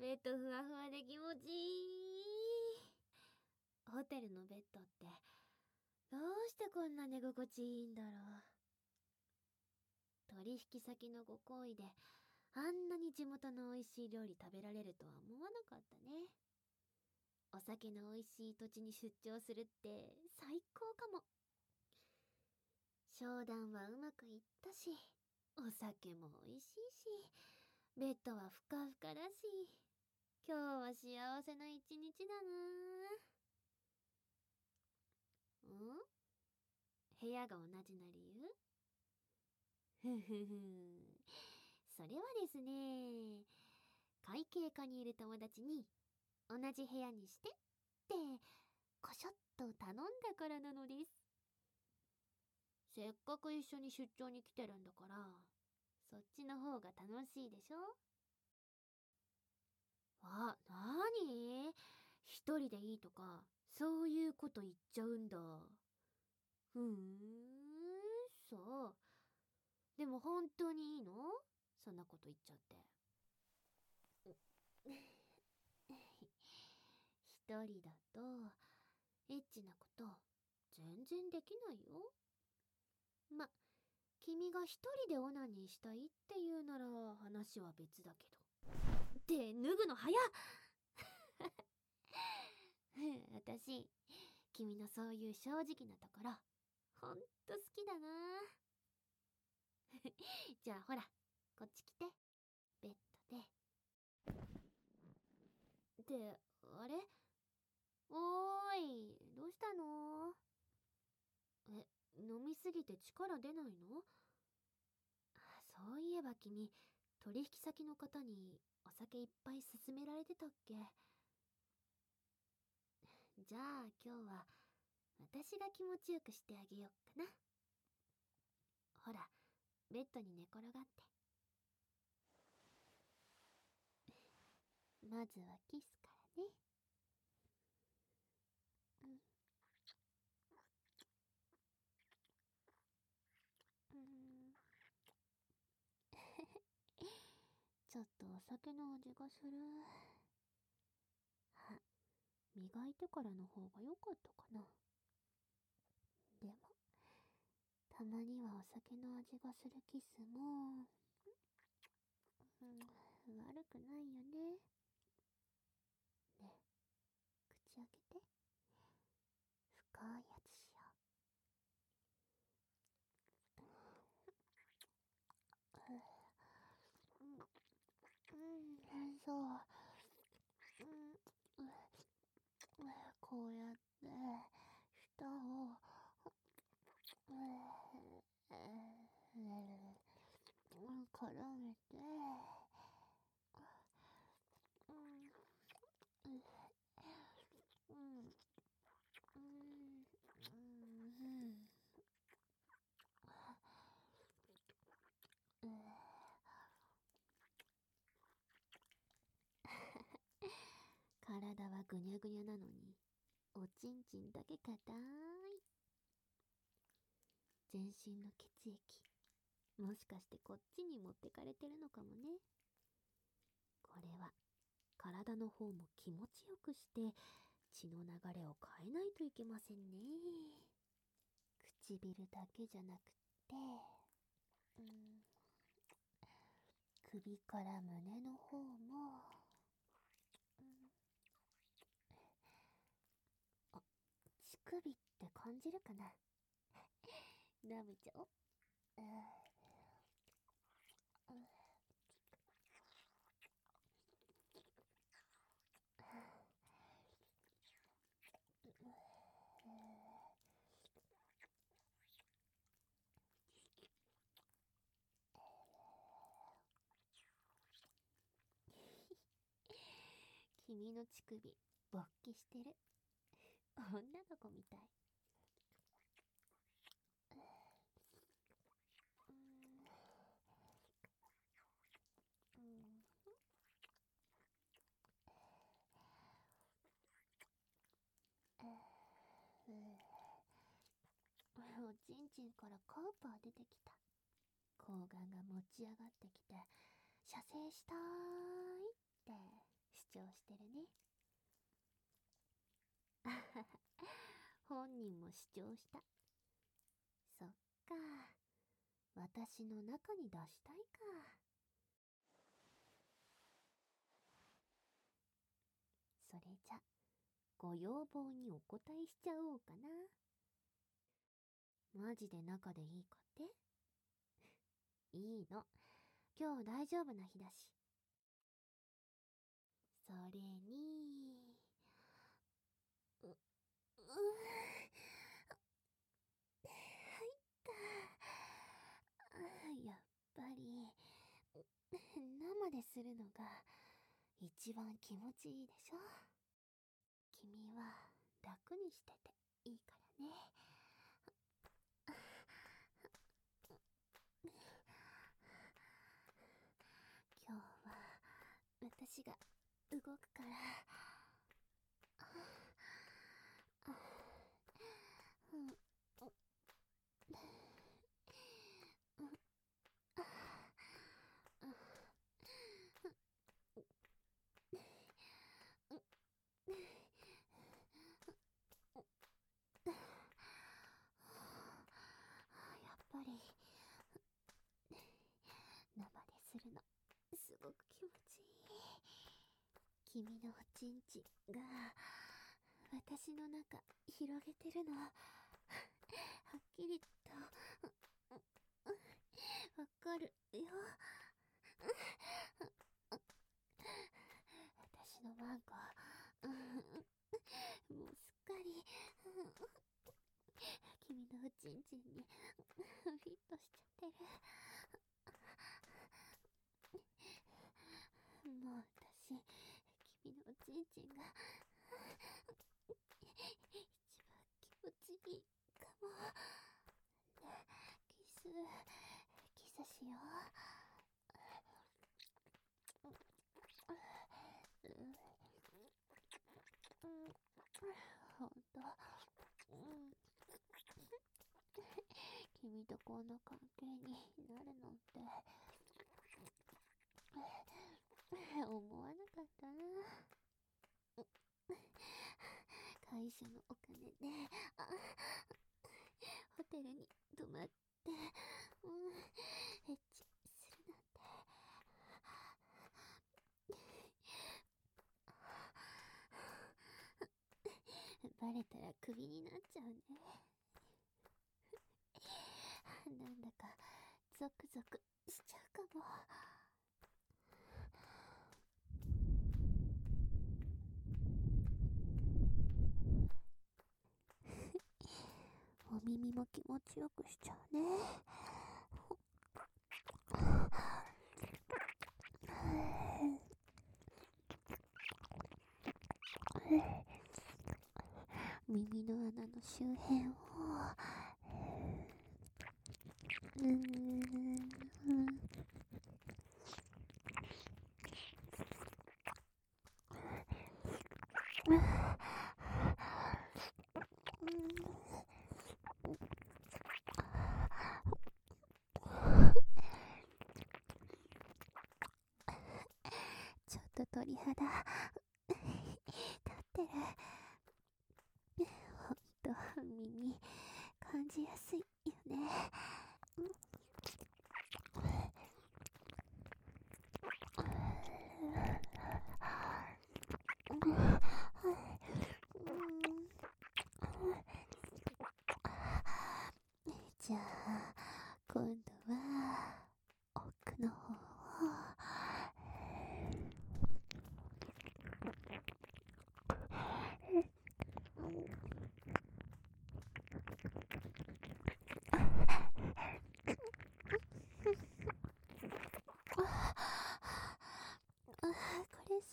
ベッドふわふわで気持ちいい。ホテルのベッドってどうしてこんな寝心地いいんだろう。取引先のご好意であんなに地元の美味しい料理食べられるとは思わなかったね。お酒の美味しい土地に出張するって最高かも。商談はうまくいったしお酒も美味しいしベッドはふかふかだし今日は幸せな一日だな。ん？部屋が同じな理由？ふふふ。それはですね会計課にいる友達に同じ部屋にしてってこしょっと頼んだからなのです。せっかく一緒に出張に来てるんだからそっちの方が楽しいでしょ？あ、なに？一人でいいとかそういうこと言っちゃうんだ。ふーんそう。でも本当にいいの？そんなこと言っちゃって。一人だとエッチなこと全然できないよ。ま君が一人でオナニーしたいっていうなら話は別だけど。って脱ぐの早っ。私君のそういう正直なところほんと好きだな。じゃあほらこっち来て。ベッドで。ってあれおーいどうしたのえて力出ないの？そういえば君取引先の方にお酒いっぱい勧められてたっけ？じゃあ今日は私が気持ちよくしてあげよっかな。ほらベッドに寝転がって。まずはキスからねうんうんちょっとお酒の味がする。は磨いてからの方が良かったかな。でもたまにはお酒の味がするキスも、うん、悪くないよね口開けて深いやつしよううんうんそう。うん。こうやって舌を絡めてはぐにゃぐにゃなのにおちんちんだけ硬い。全身の血液もしかしてこっちに持ってかれてるのかもね。これは体の方も気持ちよくして血の流れを変えないといけませんね。唇だけじゃなくってうん。首から胸の方も、うん乳首って感じるかな？舐めちゃおう。君の乳首勃起してる。女の子みたい。おちん。ちん。からカウパー出てきた睾丸が持ち上がってきて射精したーいって主張してるね 本人も主張した。そっか。私の中に出したいか。それじゃご要望にお答えしちゃおうかな。マジで中でいいかって？いいの。今日大丈夫な日だし。それに入った。やっぱり生でするのが一番気持ちいいでしょ？君は楽にしてていいからね。今日は私が動くからうんやっぱり生でするのすごく気持ちいい君のおちんちんが私の中広げてるの。はっきりと。わかるよ。私のマンコもうすっかり。君のおちんちんにフィットしちゃってる。もう私ちんちんが一番気持ちいいかも。ねキスキスしよううほんと君とこんな関係になるなんて思わなかったな 会社のお金であ ホテルに泊まってうんエッチするなんて。バレたらクビになっちゃうね。なんだかゾクゾクしちゃうかもお耳も気持ちよくしちゃうね。耳の穴の周辺を。うんちょっと鳥肌。立ってる。ほんと耳感じやすいよねじゃあ今度は奥の方をあこれ好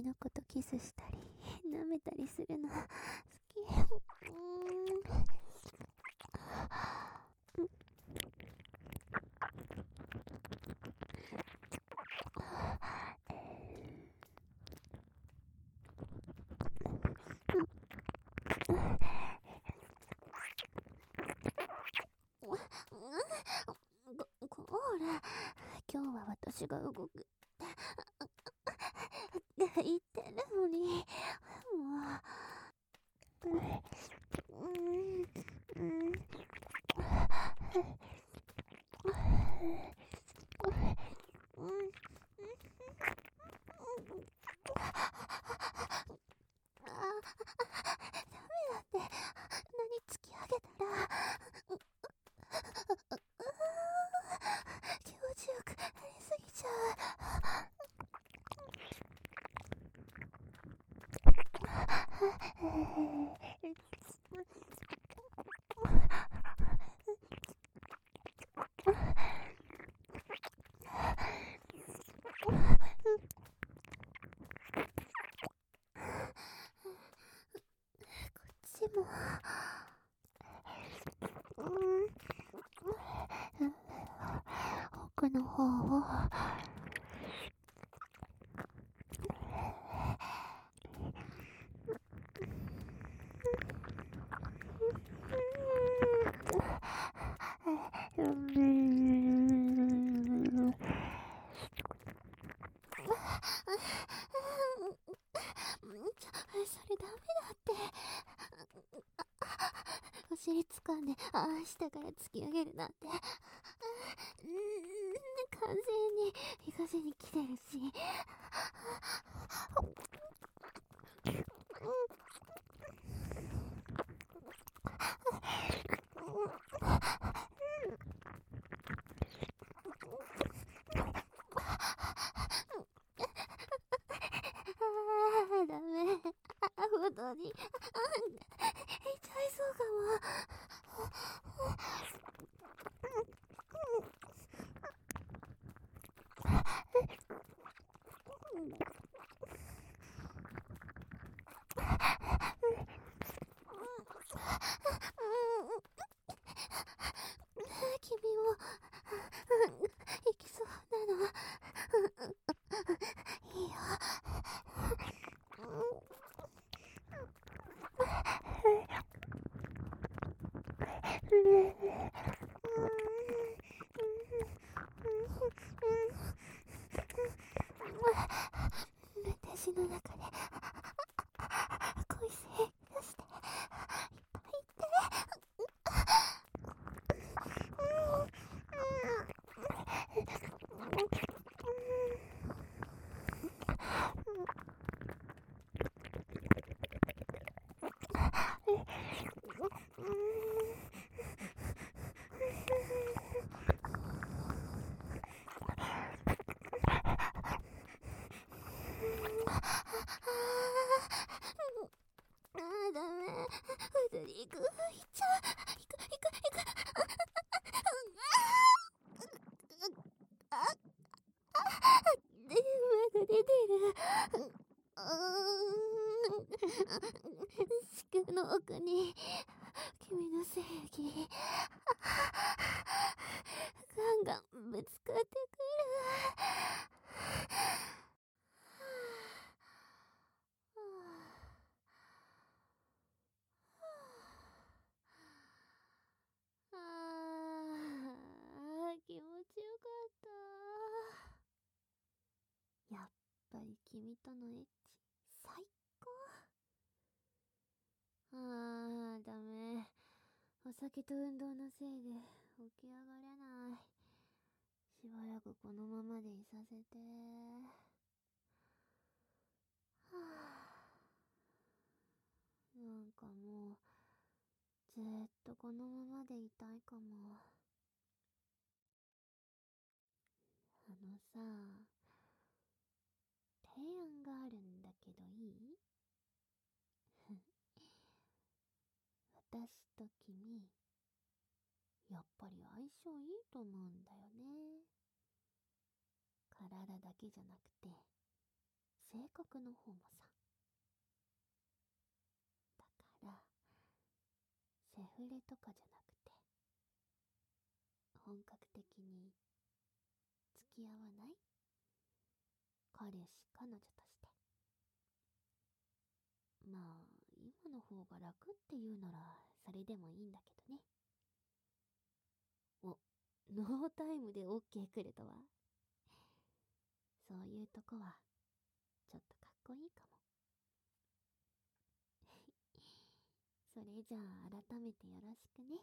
き君のことキスしたり 舐めたりするの好き。うーん。ご、こら、今日は私が動く。言ってるのに、もう。うん、うん。奥の方を尻掴んで、ああ、下から突き上げるなんて。うん、完全に、行かせに来てるし。ああダメ。本当に。私の中に恋せ出していっぱい言って行く行っちゃう行く。行く行く。ああでまだ出てるうん敷の奥に君の正義ガンガンぶつかってくる君とのエッチ、最高？あー、ダメ。お酒と運動のせいで起き上がれない。しばらくこのままでいさせて。はぁ。なんかもう、ずっとこのままでいたいかも。あのさ、提案があるんだけどいい私と君、やっぱり相性いいと思うんだよね。体だけじゃなくて、性格の方もさ。だから、セフレとかじゃなくて、本格的に付き合わない？彼氏、彼女として。まあ、の方が楽っていうなら、それでもいいんだけどね。お、ノータイムで OK くれたわ。そういうとこはちょっとかっこいいかも それじゃあ改めてよろしくね